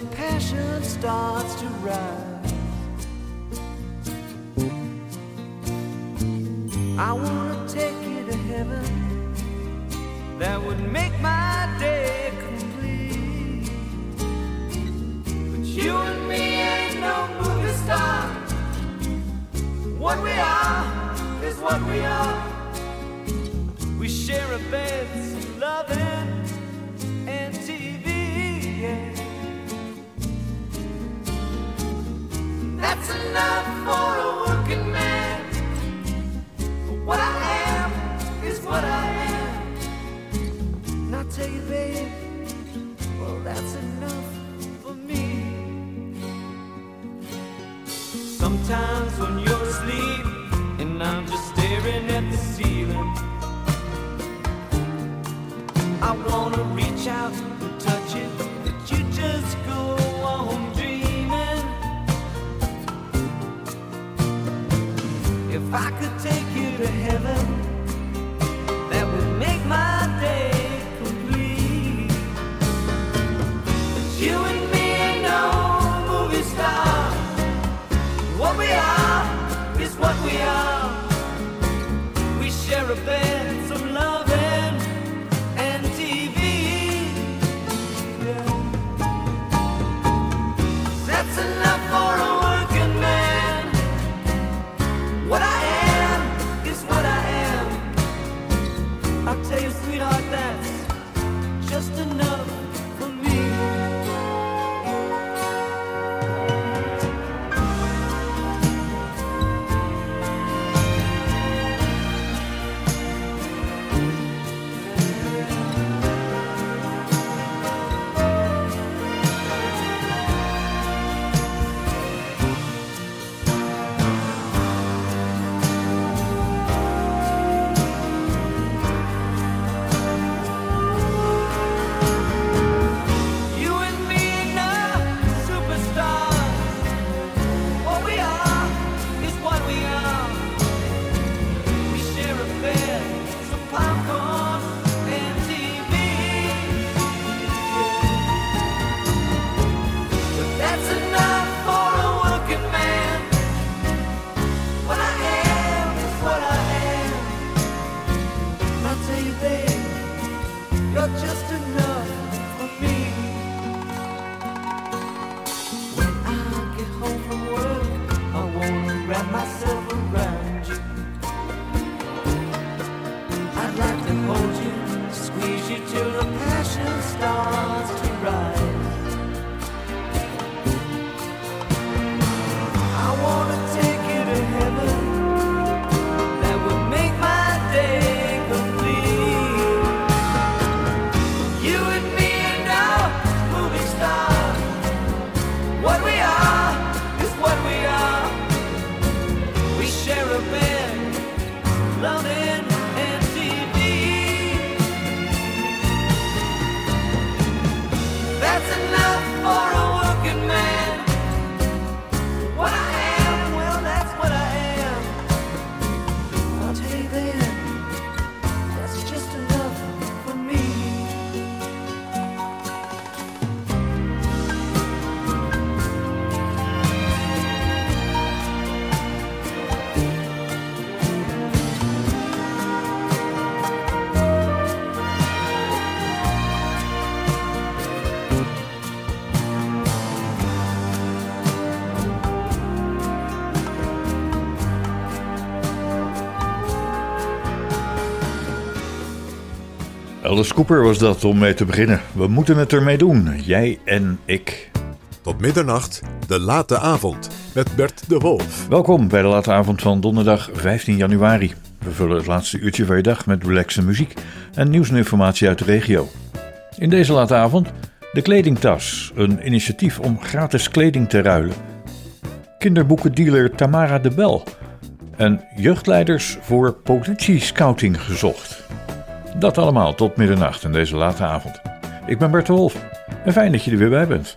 passion starts to rise. I could Alice Cooper was dat om mee te beginnen. We moeten het ermee doen, jij en ik. Tot middernacht, de late avond, met Bert de Wolf. Welkom bij de late avond van donderdag 15 januari. We vullen het laatste uurtje van je dag met relaxe muziek en nieuws en informatie uit de regio. In deze late avond de Kledingtas, een initiatief om gratis kleding te ruilen. Kinderboekendealer Tamara de Bel. En jeugdleiders voor politiescouting gezocht. Dat allemaal tot middernacht en deze late avond. Ik ben Bert de Wolf en fijn dat je er weer bij bent.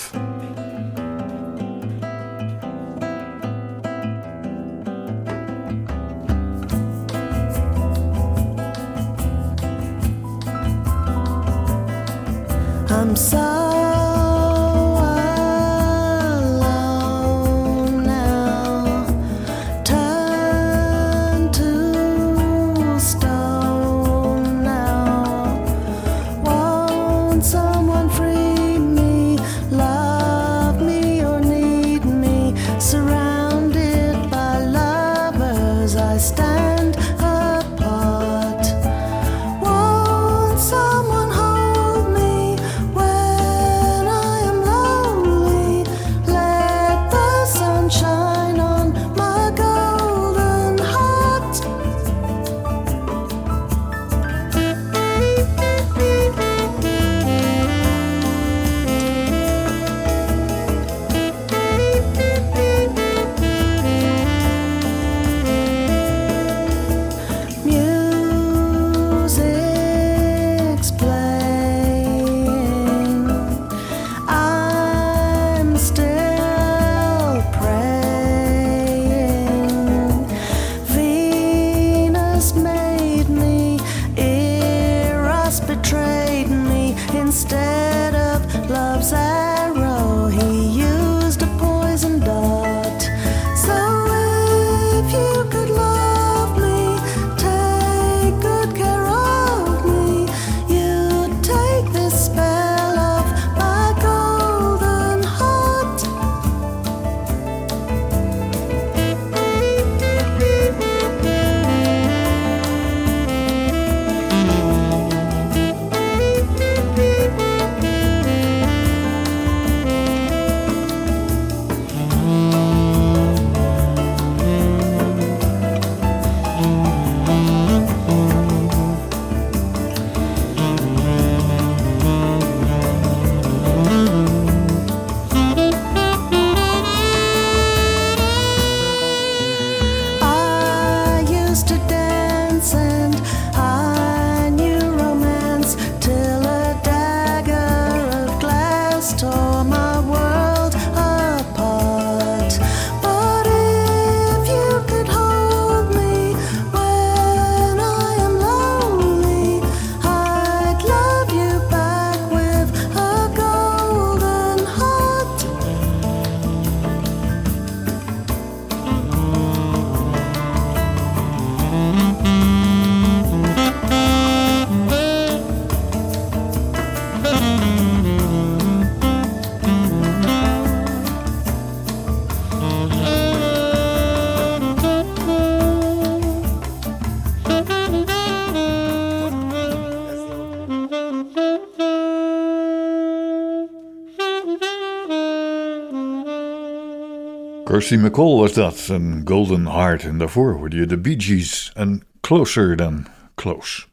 Kirsty McCall was dat, een Golden Heart. En daarvoor hoorde je de Bee Gees en Closer Than Close.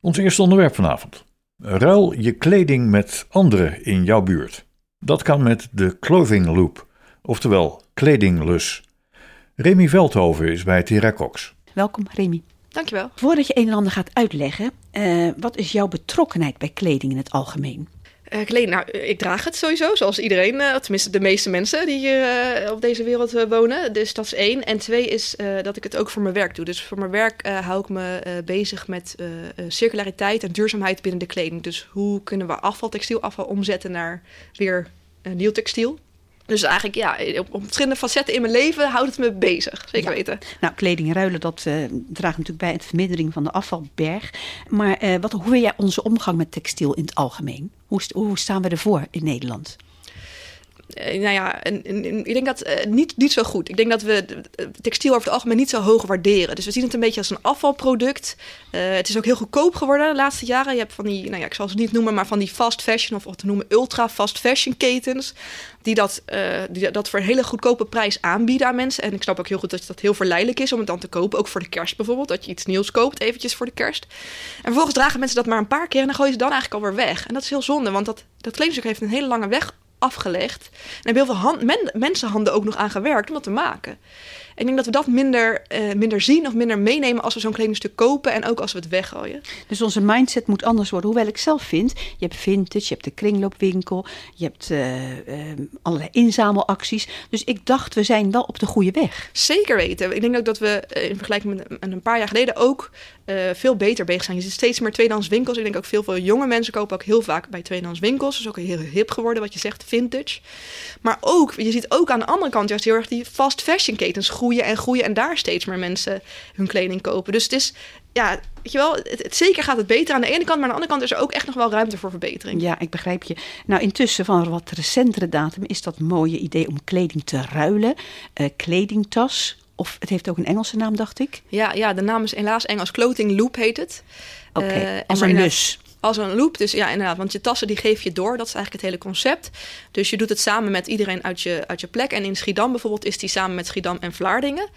Ons eerste onderwerp vanavond. Ruil je kleding met anderen in jouw buurt. Dat kan met de Clothing Loop, oftewel kledinglus. Remy Veldhoven is bij Tiracox. Welkom Remy. Dankjewel. Voordat je een en ander gaat uitleggen, uh, wat is jouw betrokkenheid bij kleding in het algemeen? Uh, nou, ik draag het sowieso, zoals iedereen, uh, tenminste de meeste mensen die hier op deze wereld wonen. Dus dat is één. En twee is dat ik het ook voor mijn werk doe. Dus voor mijn werk hou ik me bezig met circulariteit en duurzaamheid binnen de kleding. Dus hoe kunnen we afval, textielafval omzetten naar weer nieuw textiel? Dus eigenlijk, ja, op, op verschillende facetten in mijn leven houdt het me bezig. Zeker Ja. weten. Nou, kleding ruilen, dat eh, draagt natuurlijk bij aan de vermindering van de afvalberg. Maar eh, wat, hoe wil jij onze omgang met textiel in het algemeen? Hoe, hoe staan we ervoor in Nederland? Eh, nou ja, ik denk dat eh, niet, niet zo goed. Ik denk dat we textiel over het algemeen niet zo hoog waarderen. Dus we zien het een beetje als een afvalproduct. Eh, het is ook heel goedkoop geworden de laatste jaren. Je hebt van die, nou ja, ik zal ze niet noemen, maar van die fast fashion of wat te noemen ultra fast fashion ketens. Die dat, die dat voor een hele goedkope prijs aanbieden aan mensen. En ik snap ook heel goed dat dat heel verleidelijk is om het dan te kopen. Ook voor de kerst bijvoorbeeld. Dat je iets nieuws koopt eventjes voor de kerst. En vervolgens dragen mensen dat maar een paar keer en dan gooien ze dan eigenlijk alweer weg. En dat is heel zonde, want dat, dat kledingstuk heeft een hele lange weg afgelegd. En hebben heel veel hand, men, mensenhanden ook nog aan gewerkt om dat te maken. Ik denk dat we dat minder, eh, minder zien of minder meenemen als we zo'n kledingstuk kopen en ook als we het weggooien. Dus onze mindset moet anders worden. Hoewel ik zelf vind, je hebt vintage, je hebt de kringloopwinkel, je hebt eh, eh, allerlei inzamelacties. Dus ik dacht, we zijn wel op de goede weg. Zeker weten. Ik denk ook dat we eh, in vergelijking met een paar jaar geleden ook veel beter bezig zijn. Je ziet steeds meer tweedehands winkels. Ik denk ook veel, veel jonge mensen kopen ook heel vaak bij tweedehands winkels. Dat is ook heel hip geworden wat je zegt, vintage. Maar ook, je ziet ook aan de andere kant juist heel erg die fast fashion ketens groeien en groeien. En daar steeds meer mensen hun kleding kopen. Dus het is, ja, weet je wel, het, het- zeker gaat het beter aan de ene kant. Maar aan de andere kant is er ook echt nog wel ruimte voor verbetering. Ja, ik begrijp je. Nou, intussen van wat recentere datum is dat mooie idee om kleding te ruilen. Eh, kledingtas, of het heeft ook een Engelse naam, dacht ik. Ja, ja, de naam is helaas Engels. Clothing Loop heet het. Oké, Eh, en als een lus. Als een loop, dus ja, inderdaad. Want je tassen die geef je door. Dat is eigenlijk het hele concept. Dus je doet het samen met iedereen uit je, uit je plek. En in Schiedam bijvoorbeeld is die samen met Schiedam en Vlaardingen.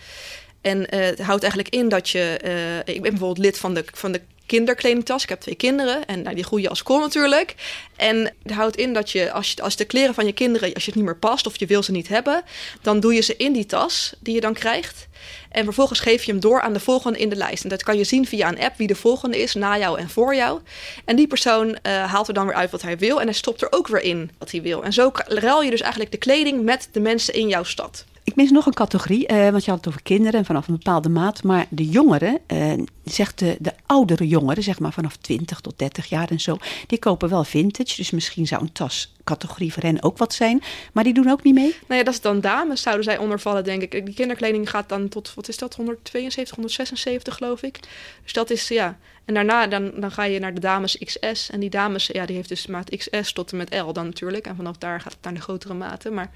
En eh, het houdt eigenlijk in dat je... eh, ik ben bijvoorbeeld lid van de, van de kinderkledingtas. Ik heb twee kinderen en nou, die groeien als kool natuurlijk. En het houdt in dat je als, je, als de kleren van je kinderen... als je het niet meer past of je wil ze niet hebben... dan doe je ze in die tas die je dan krijgt. En vervolgens geef je hem door aan de volgende in de lijst. En dat kan je zien via een app wie de volgende is, na jou en voor jou. En die persoon eh, haalt er dan weer uit wat hij wil. En hij stopt er ook weer in wat hij wil. En zo ruil je dus eigenlijk de kleding met de mensen in jouw stad. Ik mis nog een categorie, eh, want je had het over kinderen en vanaf een bepaalde maat. Maar de jongeren, eh, zegt de, de oudere jongeren, zeg maar vanaf 20 tot 30 jaar en zo, die kopen wel vintage. Dus misschien zou een tascategorie voor hen ook wat zijn. Maar die doen ook niet mee? Nou ja, dat is dan dames, zouden zij ondervallen, denk ik. Die kinderkleding gaat dan tot, wat is dat, 172, 176 geloof ik. Dus dat is, ja. En daarna dan, dan ga je naar de dames XS. En die dames, ja, die heeft dus maat XS tot en met L dan natuurlijk. En vanaf daar gaat het naar de grotere maten. Maar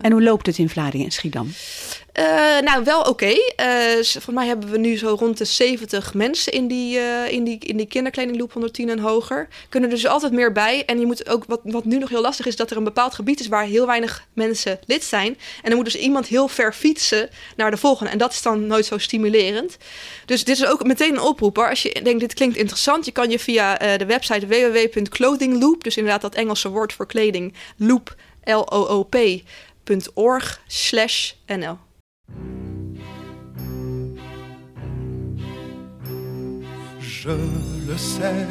En hoe loopt het in Vlaardingen en Schiedam? Eh, nou, wel oké. Eh, s- volgens mij hebben we nu zo rond de 70 mensen in die, eh, in die, in die kinderkledingloop 110 en hoger. Kunnen er dus altijd meer bij. En je moet ook, wat, wat nu nog heel lastig is, dat er een bepaald gebied is waar heel weinig mensen lid zijn. En dan moet dus iemand heel ver fietsen naar de volgende. En dat is dan nooit zo stimulerend. Dus dit is ook meteen een oproep. hoor. Als je denkt, dit klinkt interessant, je kan je via eh, de website www.clothingloop, dus inderdaad dat Engelse woord voor kleding, loop, L-O-O-P, Je le sais,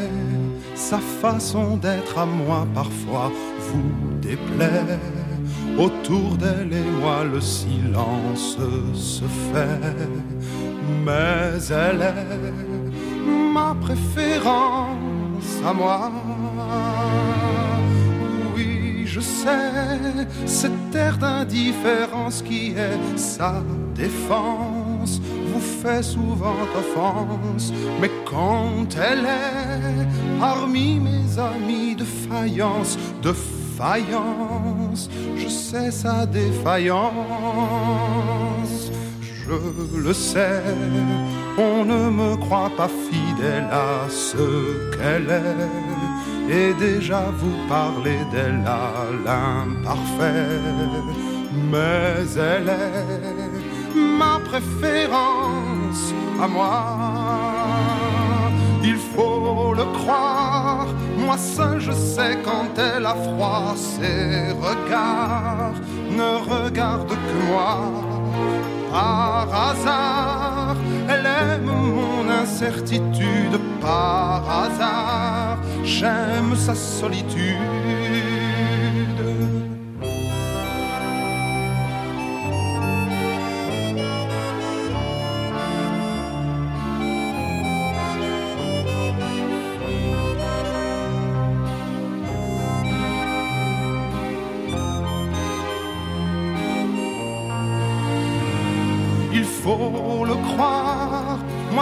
sa façon d'être à moi parfois vous déplaît. Autour d'elle et moi le silence se fait, mais elle est ma préférence à moi. Je sais, cet air d'indifférence qui est sa défense vous fait souvent offense, mais quand elle est parmi mes amis de faïence, de faïence, je sais sa défaillance. Je le sais, on ne me croit pas fidèle à ce qu'elle est, et déjà vous parlez d'elle à l'imparfait, mais elle est ma préférence à moi. Il faut le croire, moi seul je sais quand elle a froid, ses regards ne regardent que moi. Par hasard, elle aime mon incertitude, par hasard, j'aime sa solitude. Il faut le croire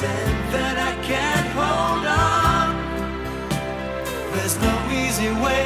that I can't hold on. There's no easy way.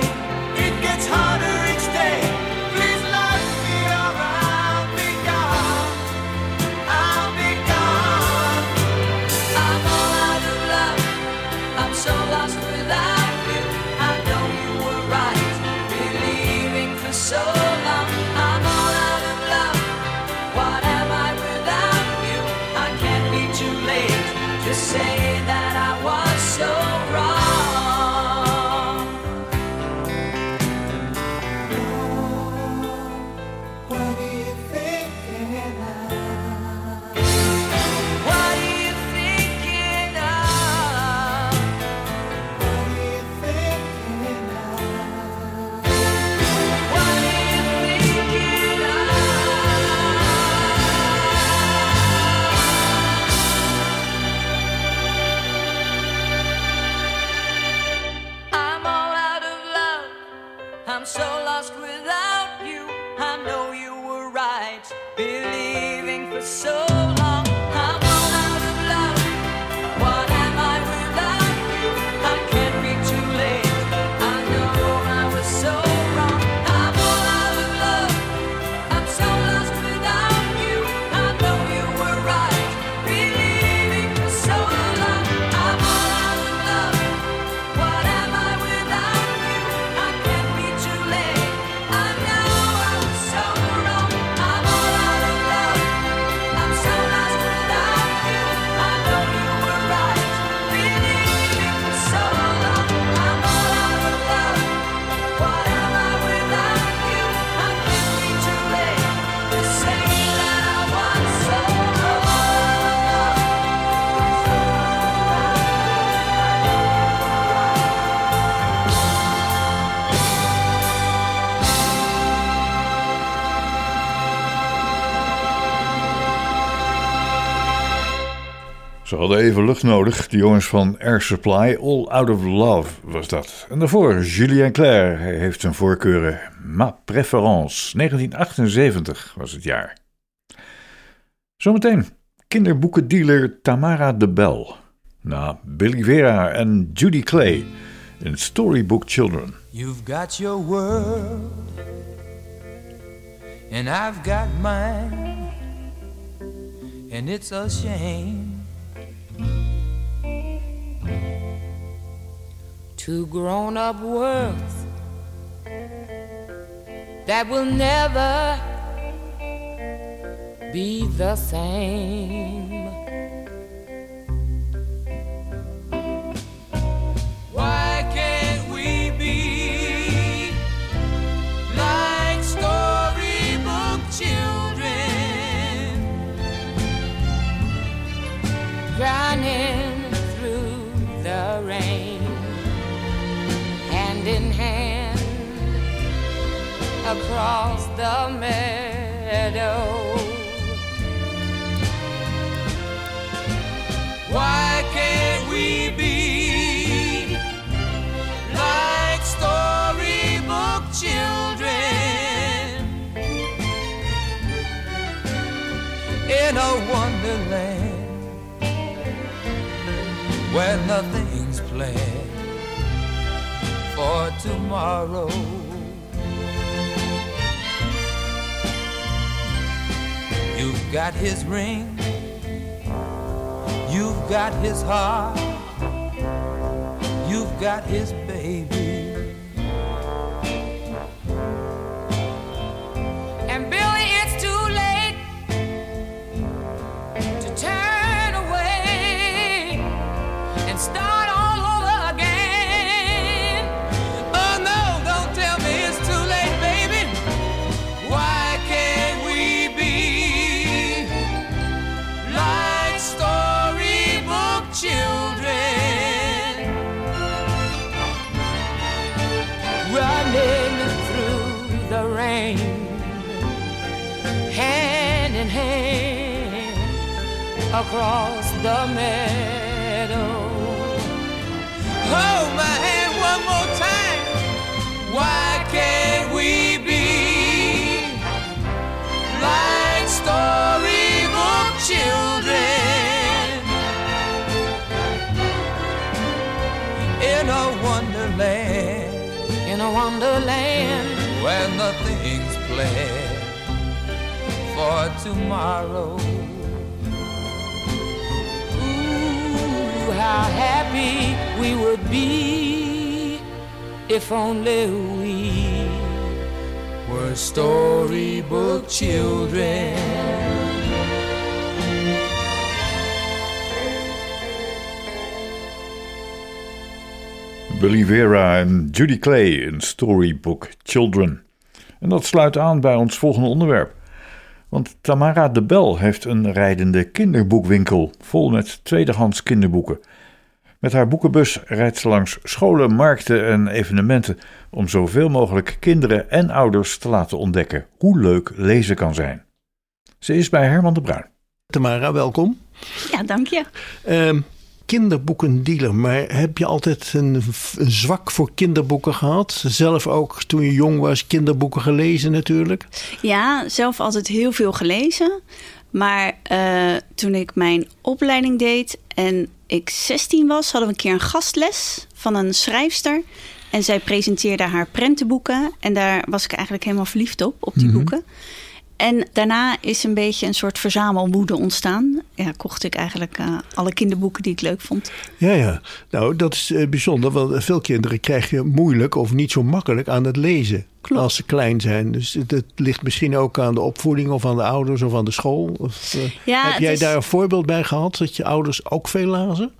Even lucht nodig, de jongens van Air Supply. All Out of Love was dat. En daarvoor Julien Clerc. Hij heeft zijn voorkeuren. Ma Préférence. 1978 was het jaar. Zometeen kinderboekendealer Tamara de Bel. Na Billy Vera en Judy Clay in Storybook Children. You've got your world, and I've got mine, and it's a shame. Two grown up worlds that will never be the same. Across the meadow? Why can't we be like storybook children in a wonderland where nothing's planned for tomorrow? You've got his ring. You've got his heart. You've got his across the meadow? Hold my hand one more time. Why can't we be like storybook children in a wonderland? In a wonderland where nothing's planned for tomorrow. How happy we would be if only we were storybook children. Billy en Judy Clay in Storybook Children. En dat sluit aan bij ons volgende onderwerp. Want Tamara de Bel heeft een rijdende kinderboekwinkel vol met tweedehands kinderboeken. Met haar boekenbus rijdt ze langs scholen, markten en evenementen om zoveel mogelijk kinderen en ouders te laten ontdekken hoe leuk lezen kan zijn. Ze is bij Herman de Bruin. Tamara, welkom. Ja, dank je. Ehm kinderboekendealer, maar heb je altijd een, een zwak voor kinderboeken gehad? Zelf ook toen je jong was kinderboeken gelezen natuurlijk? Ja, zelf altijd heel veel gelezen. Maar eh, toen ik mijn opleiding deed en ik 16 was, hadden we een keer een gastles van een schrijfster. En zij presenteerde haar prentenboeken. En daar was ik eigenlijk helemaal verliefd op, op die Mhm. boeken. En daarna is een beetje een soort verzamelwoede ontstaan. Ja, kocht ik eigenlijk eh, alle kinderboeken die ik leuk vond. Ja, ja. Nou, dat is eh, bijzonder, want veel kinderen krijg je moeilijk of niet zo makkelijk aan het lezen. Klopt. Als ze klein zijn. Dus dat ligt misschien ook aan de opvoeding of aan de ouders of aan de school. Of, eh, Ja, heb jij is- daar een voorbeeld bij gehad dat je ouders ook veel lazen?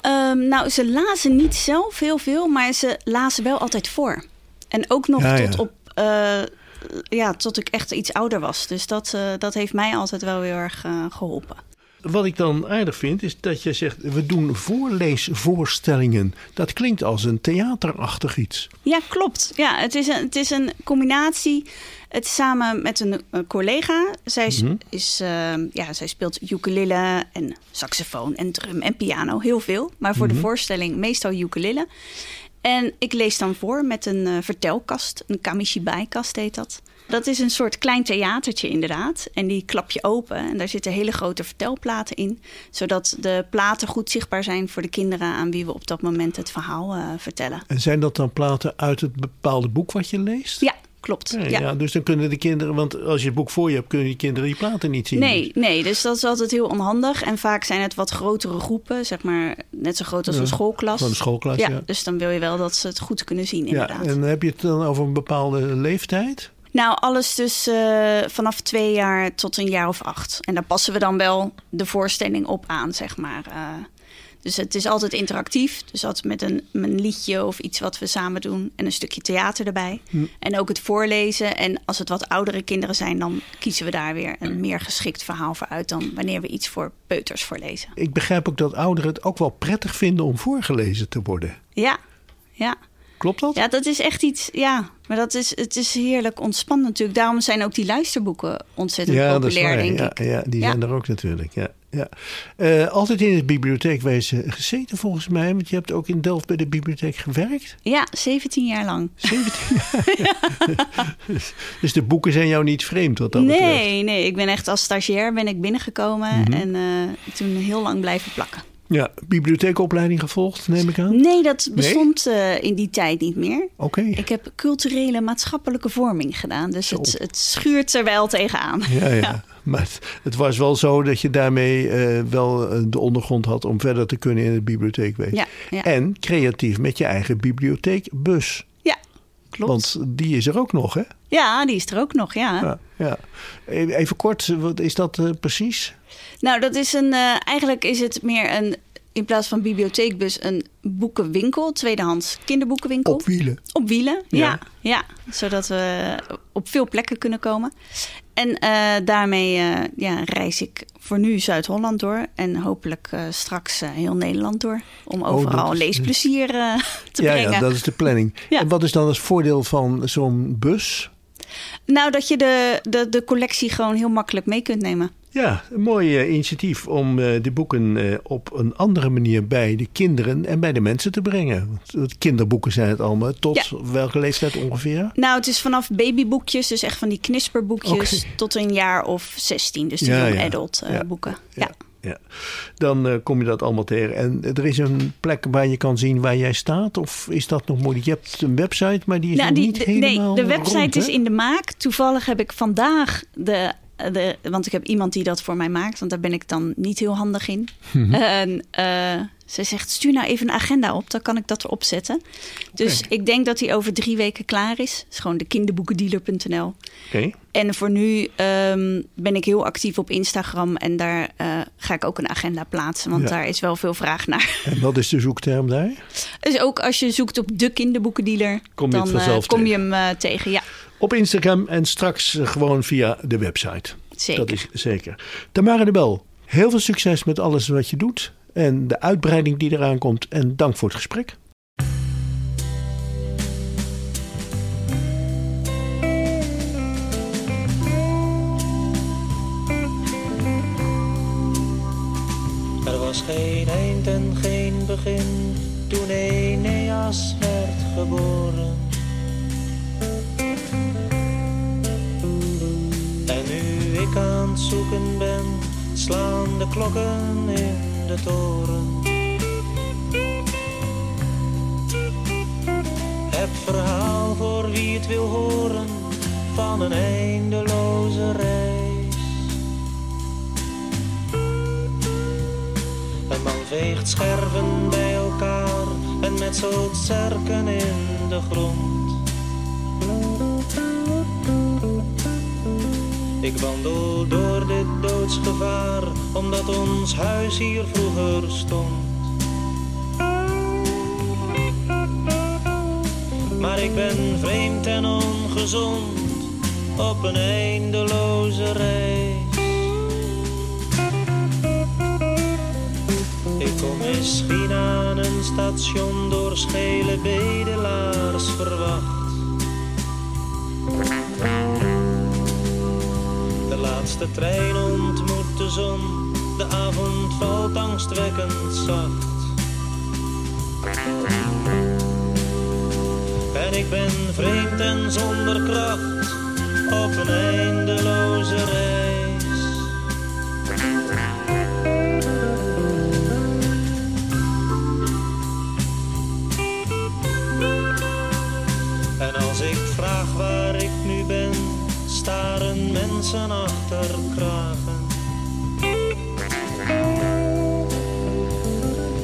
Ehm, nou, ze lazen niet zelf heel veel, maar ze lazen wel altijd voor. En ook nog Ja, tot ja. op. eh, ja, tot ik echt iets ouder was. Dus dat, eh, dat heeft mij altijd wel heel erg eh, geholpen. wat ik dan aardig vind, is dat je zegt: we doen voorleesvoorstellingen. Dat klinkt als een theaterachtig iets. Ja, klopt. Ja, het is een, het is een combinatie. Het samen met een, een collega. Zij, is, Mhm. is, eh, ja, zij speelt ukulele en saxofoon en drum en piano. Heel veel. Maar voor Mhm. de voorstelling meestal ukulele. En ik lees dan voor met een eh, vertelkast. Een kamishibai-kast heet dat. Dat is een soort klein theatertje inderdaad. En die klap je open. En daar zitten hele grote vertelplaten in. Zodat de platen goed zichtbaar zijn voor de kinderen... aan wie we op dat moment het verhaal eh, vertellen. En zijn dat dan platen uit het bepaalde boek wat je leest? Ja, klopt. Ja, ja. ja, dus dan kunnen de kinderen, want als je het boek voor je hebt, kunnen die kinderen die platen niet zien. Nee, nee, dus dat is altijd heel onhandig. En vaak zijn het wat grotere groepen, zeg maar net zo groot als Ja, een schoolklas. een schoolklas, ja. Dus dan wil je wel dat ze het goed kunnen zien, Ja, inderdaad. en heb je het dan over een bepaalde leeftijd? Nou, alles dus eh, vanaf twee jaar tot een jaar of acht. En daar passen we dan wel de voorstelling op aan, zeg maar. Eh, dus het is altijd interactief. Dus altijd met een, met een liedje of iets wat we samen doen. En een stukje theater erbij. Hm. En ook het voorlezen. En als het wat oudere kinderen zijn, dan kiezen we daar weer een meer geschikt verhaal voor uit dan wanneer we iets voor peuters voorlezen. Ik begrijp ook dat ouderen het ook wel prettig vinden om voorgelezen te worden. Ja, ja. Klopt dat? Ja, dat is echt iets. Ja, maar dat is, het is heerlijk ontspannend natuurlijk. Daarom zijn ook die luisterboeken ontzettend ja, dat is populair, waar. denk Ja, ik. ja, die Ja. zijn er ook natuurlijk. Ja, ja. Eh, altijd in de bibliotheekwezen gezeten volgens mij. Want je hebt ook in Delft bij de bibliotheek gewerkt. Ja, 17 jaar lang. 17 jaar. dus de boeken zijn jou niet vreemd wat dat betreft. Nee, nee, ik ben echt als stagiair ben ik binnengekomen Mhm. en eh, toen heel lang blijven plakken. Ja, bibliotheekopleiding gevolgd, neem ik aan. Nee, dat bestond eh, in die tijd niet meer. Oké. Ik heb culturele maatschappelijke vorming gedaan, dus het, het schuurt er wel tegenaan. Ja, ja. Maar het, het was wel zo dat je daarmee eh, wel eh, de ondergrond had om verder te kunnen in het bibliotheekwezen. Ja, ja. En creatief met je eigen bibliotheekbus. Ja, klopt. Want die is er ook nog, hè? Ja, die is er ook nog, ja. Ja, ja. Even kort, wat is dat eh, precies? Nou, dat is een. eh, eigenlijk is het meer een. In plaats van bibliotheekbus, een boekenwinkel, tweedehands kinderboekenwinkel. Op wielen. Op wielen, Ja. ja. ja. Zodat we op veel plekken kunnen komen. En eh, daarmee ja, reis ik voor nu Zuid-Holland door. En hopelijk straks heel Nederland door. Om Oh, overal is- leesplezier te ja, brengen. ja, dat is de planning. Ja. En wat is dan het voordeel van zo'n bus? Nou, dat je de, de, de collectie gewoon heel makkelijk mee kunt nemen. Ja, een mooi eh, initiatief om eh, de boeken eh, op een andere manier bij de kinderen en bij de mensen te brengen. Want kinderboeken zijn het allemaal. Tot welke leeftijd ongeveer? Nou, het is vanaf babyboekjes, dus echt van die knisperboekjes, tot een jaar of 16. Dus de Ja, adult boeken. Ja. Ja. Dan eh, kom je dat allemaal tegen. En er is een plek waar je kan zien waar jij staat? Of is dat nog moeilijk? Je hebt een website, maar die is Nou, nog die, niet de, helemaal nee, de website rond, is in de maak. Toevallig heb ik vandaag de, de. Want ik heb iemand die dat voor mij maakt, want daar ben ik dan niet heel handig in. Mhm. En eh, ze zegt: stuur nou even een agenda op, dan kan ik dat erop zetten. Dus ik denk dat die over drie weken klaar is. Het is gewoon de kinderboekendealer.nl. Oké. En voor nu ehm, ben ik heel actief op Instagram en daar eh, ga ik ook een agenda plaatsen, want Ja. daar is wel veel vraag naar. En wat is de zoekterm daar? Dus ook als je zoekt op de kinderboekendealer, Kom je dan eh, kom je hem eh, tegen. Ja, Op Instagram en straks eh, gewoon via de website. zeker. Dat is zeker. Tamara de Bel, heel veel succes met alles wat je doet. En de uitbreiding die eraan komt. En dank voor het gesprek. Er was geen eind en geen begin toen Eneas werd geboren. Slaan de klokken in de toren. Het verhaal voor wie het wil horen van een eindeloze reis. Een man veegt scherven bij elkaar en metselt zerken in de grond. Ik wandel door dit doodsgevaar, omdat ons huis hier vroeger stond. Maar ik ben vreemd en ongezond op een eindeloze reis. misschien aan een station door schele bedelaars verwacht. Laatste trein ontmoet de zon, de avond valt angstwekkend zacht. En ik ben vreemd en zonder kracht op een eindeloze reis. En als ik vraag waar ik nu ben, staren mensen achter kragen.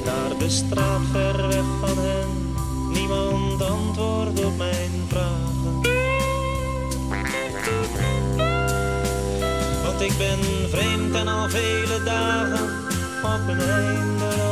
Naar de straat ver weg van hen, niemand antwoordt op mijn vragen. Want ik ben vreemd en al vele dagen op een eindeloze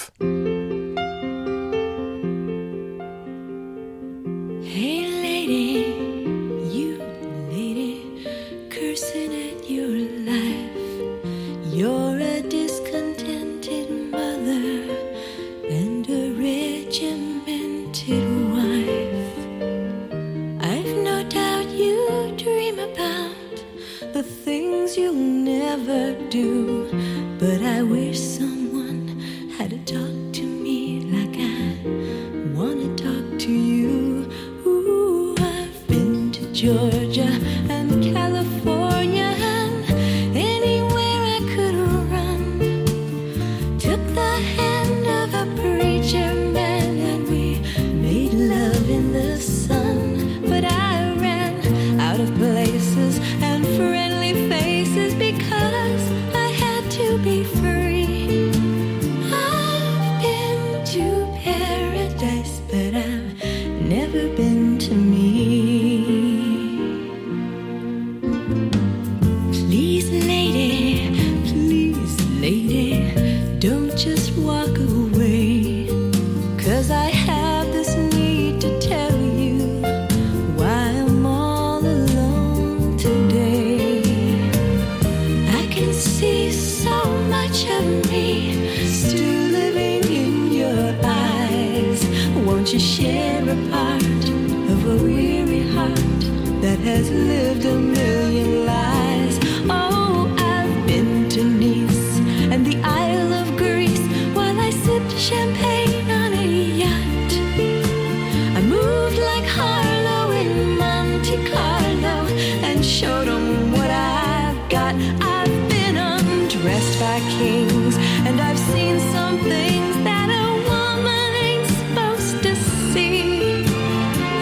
I've. Been undressed by kings and I've seen some things that a woman ain't supposed to see.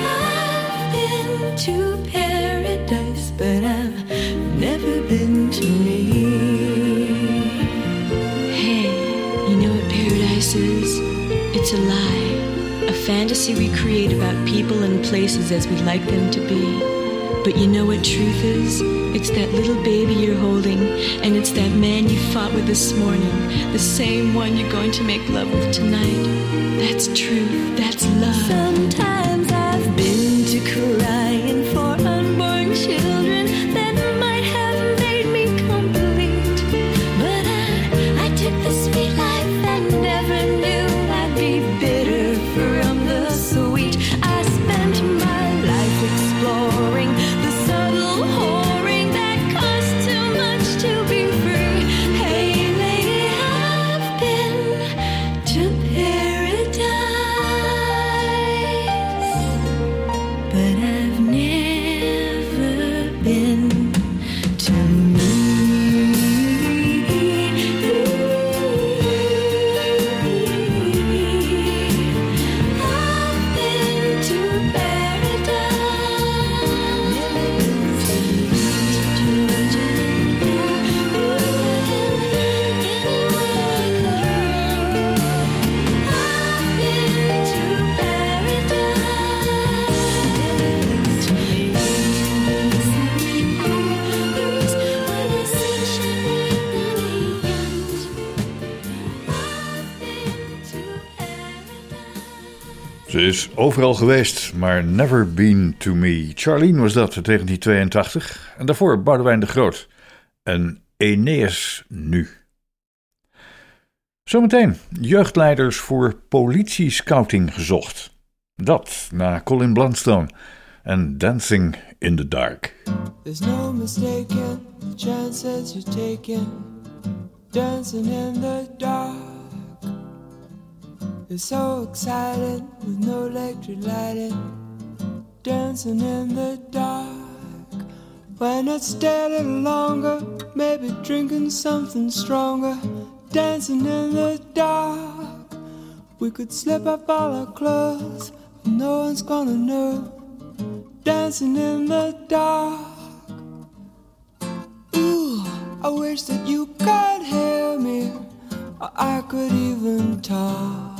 I've been to paradise, but I've never been to me. Hey, you know what paradise is? It's a lie. A fantasy we create about people and places as we'd like them to be. But you know what truth is? It's that little baby you're holding, and it's that man you fought with this morning, the same one you're going to make love with tonight. That's truth, that's love. Sometimes Ze is overal geweest, maar never been to me. Charlene was dat, uit 1982. En daarvoor Boudewijn de Groot. En Eneas nu. Zometeen jeugdleiders voor politie-scouting gezocht. Dat na Colin Blunstone en Dancing in the Dark. There's no mistaking the chances you're taking. Dancing in the dark. It's so exciting with no electric lighting. Dancing in the dark. Why not stay a little longer? Maybe drinking something stronger. Dancing in the dark. We could slip up all our clothes. No one's gonna know. Dancing in the dark. Ooh, I wish that you could hear me, or I could even talk.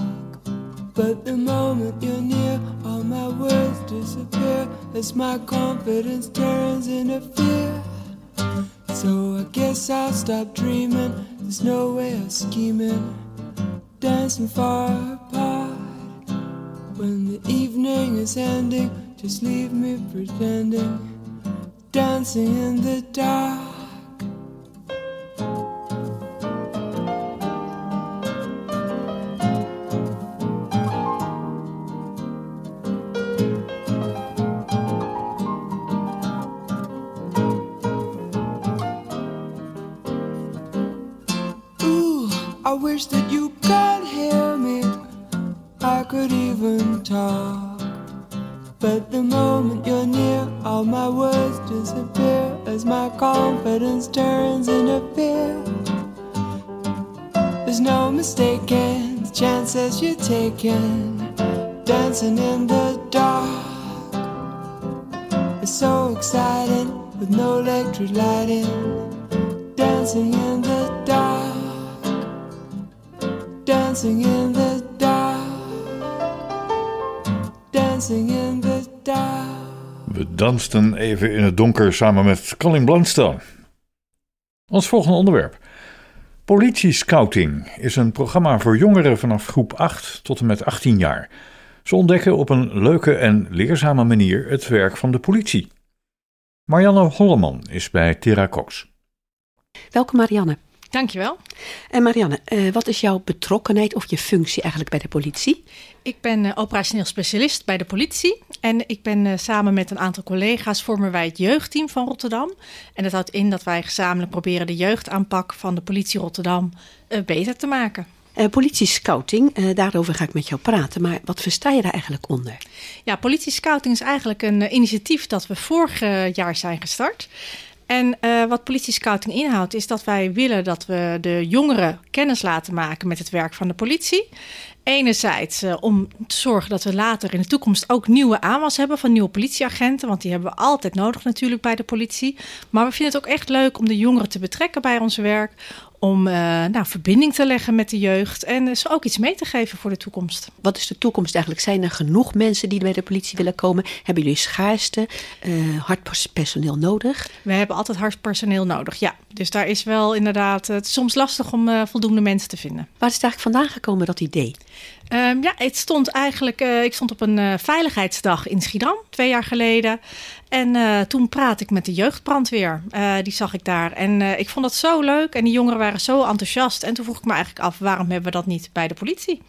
But the moment you're near, all my words disappear as my confidence turns into fear. So I guess I'll stop dreaming. There's no way of scheming, dancing far apart. When the evening is ending, just leave me pretending, dancing in the dark. You're near, all my words disappear as my confidence turns into fear. There's no mistaking the chances you're taking. Dancing in the dark. It's so exciting with no electric lighting. Dancing in the dark. Dancing in the dark. Dancing in the dark. We dansten even in het donker samen met Colin Blunstone. Ons volgende onderwerp. Politie-scouting is een programma voor jongeren vanaf groep 8 tot en met 18 jaar. Ze ontdekken op een leuke en leerzame manier het werk van de politie. Marianne Holleman is bij Terra Cox. Welkom Marianne. Dankjewel. En Marianne, eh, wat is jouw betrokkenheid of je functie eigenlijk bij de politie? Ik ben eh, operationeel specialist bij de politie. En ik ben eh, samen met een aantal collega's vormen wij het jeugdteam van Rotterdam. En dat houdt in dat wij gezamenlijk proberen de jeugdaanpak van de politie Rotterdam eh, beter te maken. Eh politie-scouting, eh, daarover ga ik met jou praten. Maar wat versta je daar eigenlijk onder? Ja, politie scouting is eigenlijk een initiatief dat we vorig jaar zijn gestart. En eh, wat politie scouting inhoudt is dat wij willen dat we de jongeren kennis laten maken met het werk van de politie. Enerzijds eh, om te zorgen dat we later in de toekomst ook nieuwe aanwas hebben van nieuwe politieagenten. Want die hebben we altijd nodig natuurlijk bij de politie. Maar we vinden het ook echt leuk om de jongeren te betrekken bij ons werk. Om eh, nou, verbinding te leggen met de jeugd en ze ook iets mee te geven voor de toekomst. Wat is de toekomst eigenlijk? Zijn er genoeg mensen die bij de politie willen komen? Hebben jullie schaarste, uh, hard personeel nodig? We hebben altijd hard personeel nodig, ja. Dus daar is wel inderdaad, het is soms lastig om uh, voldoende mensen te vinden. Waar is het eigenlijk vandaan gekomen, dat idee? Um, ja, het stond eigenlijk, uh, ik stond op een uh, veiligheidsdag in Schiedam, twee jaar geleden. En uh, toen praat ik met de jeugdbrandweer. die zag ik daar. En ik vond dat zo leuk. En die jongeren waren zo enthousiast. En toen vroeg ik me eigenlijk af, waarom hebben we dat niet bij de politie?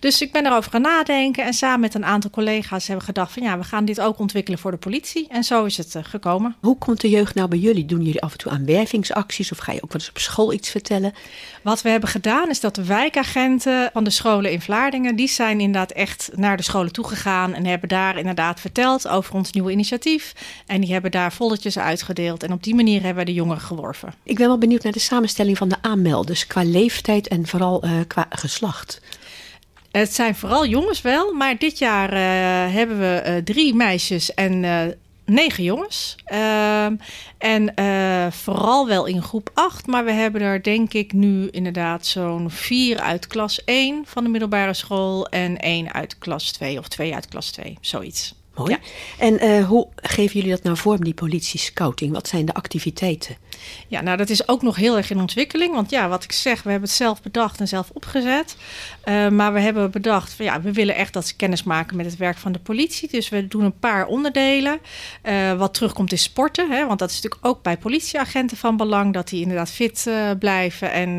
Dus ik ben erover gaan nadenken. En samen met een aantal collega's hebben we gedacht van ja, we gaan dit ook ontwikkelen voor de politie. En zo is het gekomen. Hoe komt de jeugd nou bij jullie? Doen jullie af en toe aan wervingsacties? Of ga je ook wel eens op school iets vertellen? Wat we hebben gedaan is dat de wijkagenten van de scholen in Vlaardingen, die zijn inderdaad echt naar de scholen toegegaan en hebben daar inderdaad verteld over ons nieuwe initiatief. En die hebben daar volletjes uitgedeeld. En op die manier hebben we de jongeren geworven. Ik ben wel benieuwd naar de samenstelling van de aanmelders qua leeftijd en vooral uh, qua geslacht. Het zijn vooral jongens wel, maar dit jaar uh, hebben we uh, drie meisjes en negen jongens. Uh, en uh, vooral wel in groep 8. Maar we hebben er denk ik nu inderdaad zo'n vier uit klas 1 van de middelbare school. En één uit klas 2 of twee uit klas 2. Zoiets. Mooi. Ja. En uh, hoe geven jullie dat nou vorm, die politie-scouting? Wat zijn de activiteiten? Ja, nou dat is ook nog heel erg in ontwikkeling. Want ja, wat ik zeg, we hebben het zelf bedacht en zelf opgezet. Uh, maar we hebben bedacht, van, ja, we willen echt dat ze kennis maken met het werk van de politie. Dus we doen een paar onderdelen. Uh, wat terugkomt is sporten. Hè, want dat is natuurlijk ook bij politieagenten van belang. Dat die inderdaad fit blijven en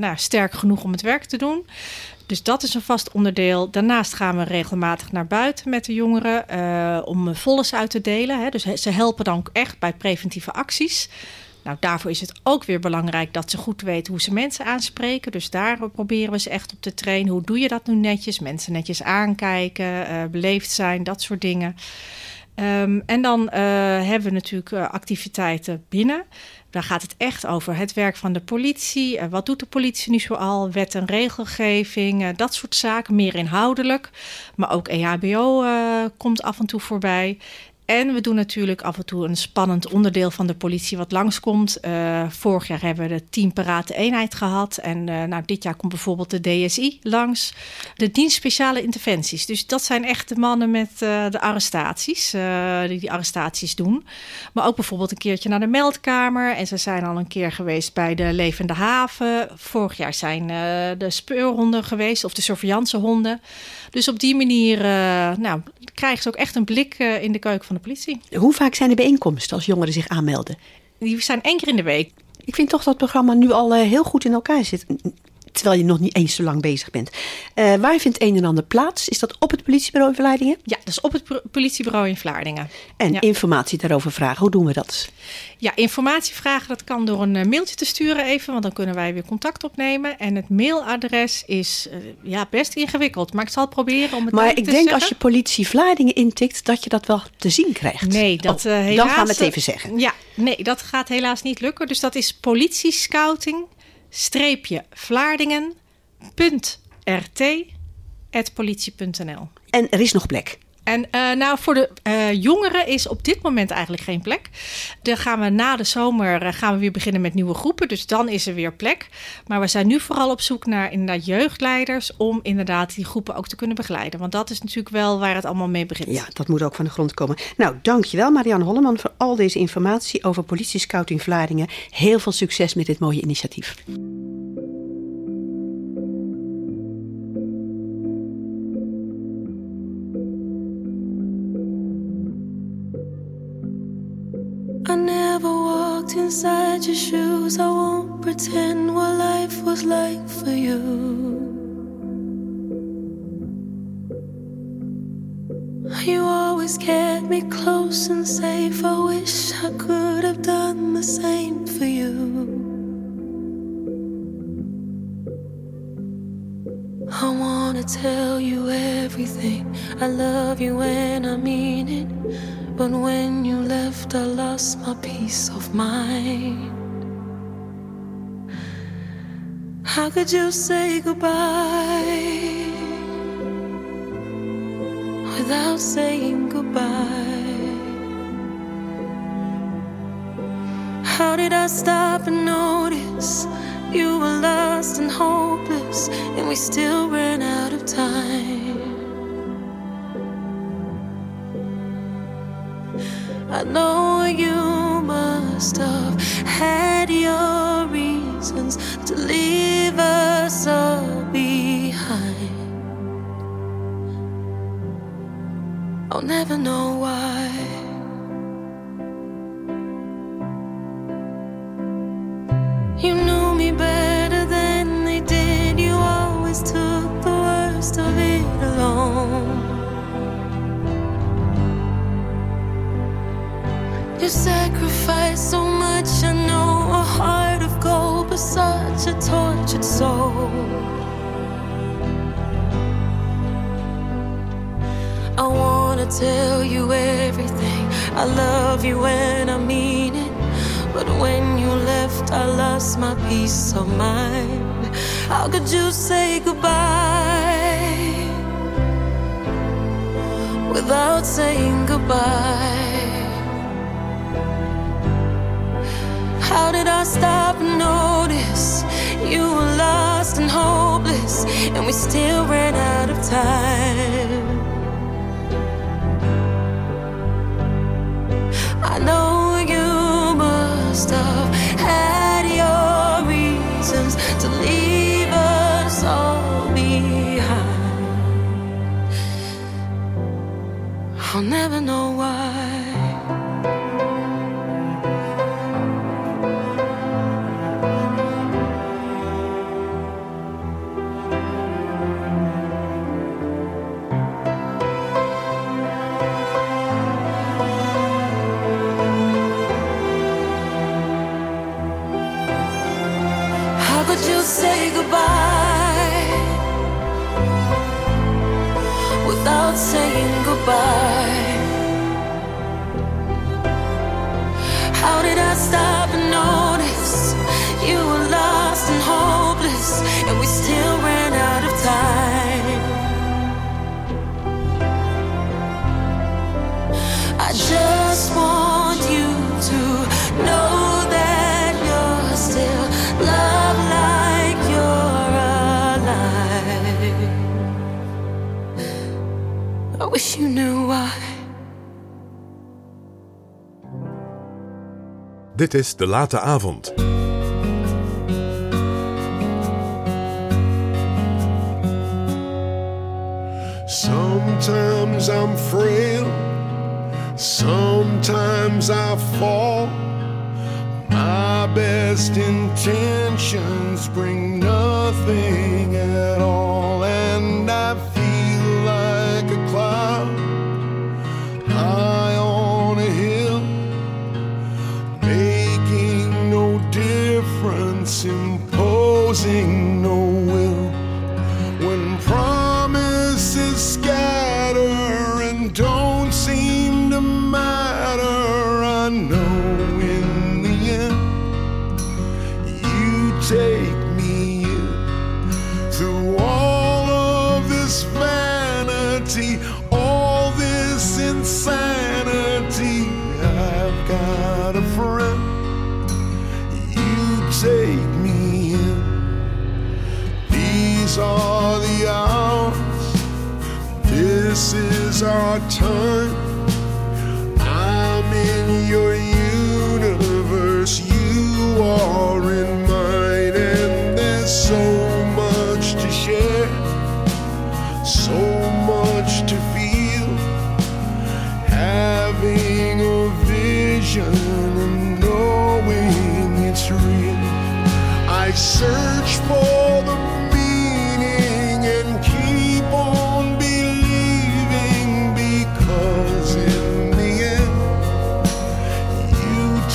nou, sterk genoeg om het werk te doen. Dus dat is een vast onderdeel. Daarnaast gaan we regelmatig naar buiten met de jongeren uh, om volles uit te delen. Hè. Dus ze helpen dan echt bij preventieve acties. Nou, daarvoor is het ook weer belangrijk dat ze goed weten hoe ze mensen aanspreken. Dus daar proberen we ze echt op te trainen. Hoe doe je dat nu netjes? Mensen netjes aankijken, uh, beleefd zijn, dat soort dingen. Um, en dan uh, hebben we natuurlijk uh, activiteiten binnen. Daar gaat het echt over het werk van de politie. Uh, wat doet de politie nu zoal? Wet en regelgeving, dat soort zaken, meer inhoudelijk. Maar ook E EHBO komt af en toe voorbij. En we doen natuurlijk af en toe een spannend onderdeel van de politie wat langskomt. Uh, vorig jaar hebben we de team Parate Eenheid gehad. En uh, nou, dit jaar komt bijvoorbeeld de DSI langs. De dienst speciale interventies. Dus dat zijn echt de mannen met uh, de arrestaties. die die arrestaties doen. Maar ook bijvoorbeeld een keertje naar de meldkamer. En ze zijn al een keer geweest bij de levende haven. Vorig jaar zijn de speurhonden geweest. Of de surveillancehonden. Dus op die manier nou, krijgen ze ook echt een blik in de keuken van de politie. Hoe vaak zijn er bijeenkomsten als jongeren zich aanmelden? Die zijn één keer in de week. Ik vind toch dat het programma nu al uh, heel goed in elkaar zit. Terwijl je nog niet eens zo lang bezig bent. Uh, waar vindt een en ander plaats? Is dat op het politiebureau in Vlaardingen? Ja, dat is op het politiebureau in Vlaardingen. En ja. informatie daarover vragen, hoe doen we dat? Ja, informatie vragen, dat kan door een mailtje te sturen even. Want dan kunnen wij weer contact opnemen. En het mailadres is uh, ja, best ingewikkeld. Maar ik zal proberen om het Maar te ik denk als je politie Vlaardingen intikt, dat je dat wel te zien krijgt. Nee, dat oh, uh, helaas... Dan gaan we het even zeggen. Ja, nee, dat gaat helaas niet lukken. Dus dat is politiescouting streepje Vlaardingen politie.nl. En er is nog plek. En uh, nou, voor de uh, jongeren is op dit moment eigenlijk geen plek. Dan gaan we na de zomer uh, gaan we weer beginnen met nieuwe groepen. Dus dan is er weer plek. Maar we zijn nu vooral op zoek naar inderdaad jeugdleiders om inderdaad die groepen ook te kunnen begeleiden. Want dat is natuurlijk wel waar het allemaal mee begint. Ja, dat moet ook van de grond komen. Nou, dankjewel Marianne Holleman voor al deze informatie over politiescouting Vlaardingen. Heel veel succes met dit mooie initiatief. Inside your shoes. I won't pretend what life was like for you. You always kept me close and safe. I wish I could have done the same for you. I wanna tell you everything. I love you and I mean it. But when you left, I lost my peace of mind. How could you say goodbye without saying goodbye? How did I stop and notice You were lost and hopeless, and we still ran out of time. I know you must have had your reasons to leave us all behind. I'll never know why. You sacrificed so much, I know a heart of gold, but such a tortured soul. I wanna tell you everything. I love you and I mean it. But when you left, I lost my peace of mind. How could you say goodbye without saying goodbye? How did I stop and notice you were lost and hopeless, and we still ran out of time? I know you must have had your reasons to leave us all behind. I'll never know why. Goodbye? I wish you knew why. Dit is De Late Avond. Sometimes I'm frail, sometimes I fall. My best intentions bring nothing at all,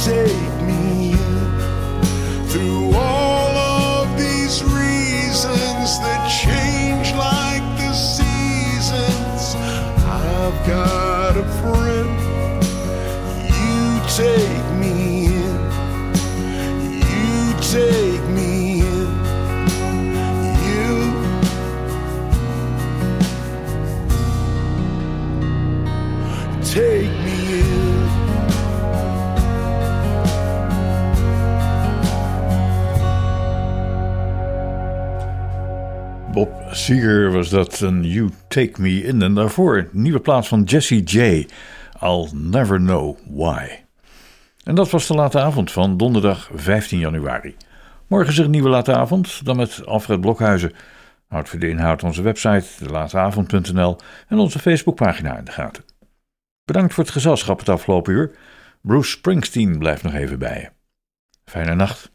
you Seeger was dat een You Take Me In. En daarvoor nieuwe plaats van Jesse J. I'll Never Know Why. En dat was de late avond van donderdag 15 januari. Morgen is er een nieuwe late avond, dan met Alfred Blokhuizen. Houd voor de inhoud onze website, delateavond.nl en onze Facebookpagina in de gaten. Bedankt voor het gezelschap het afgelopen uur. Bruce Springsteen blijft nog even bij je. Fijne nacht.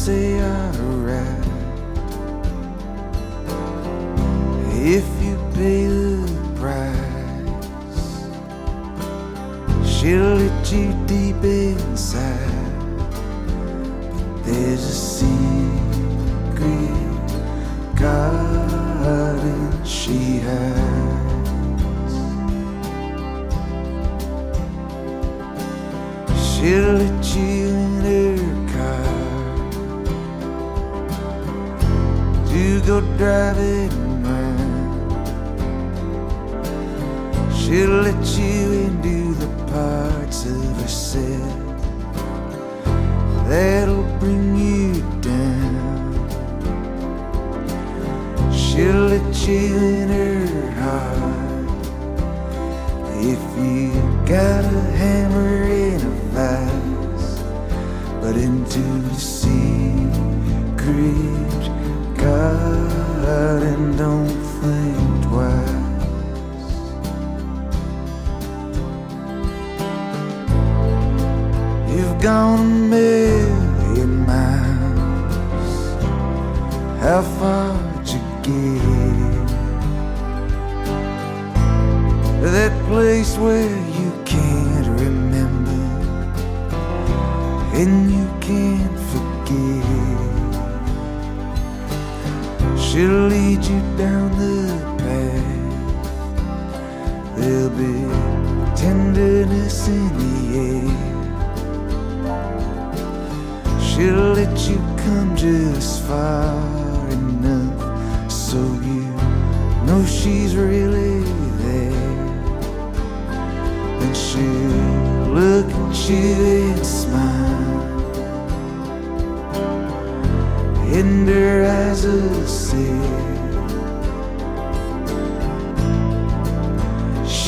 Say. If you pay the price, she'll let you deep inside. But there's a driving around. She'll let you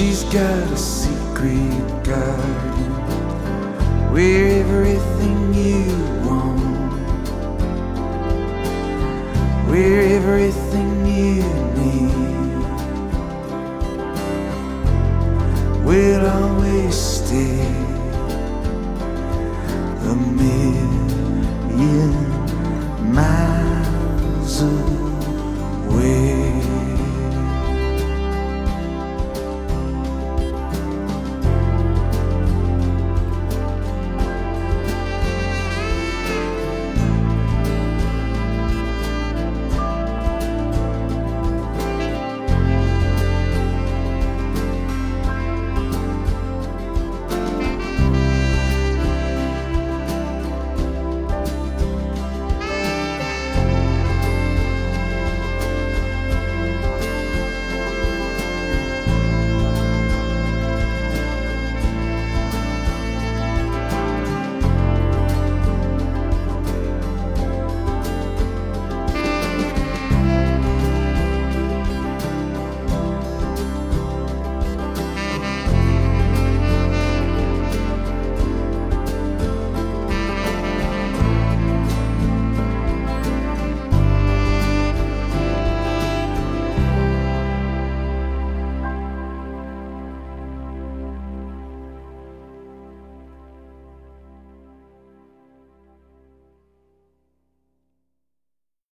She's got a secret garden where everything you want, where everything you need. Will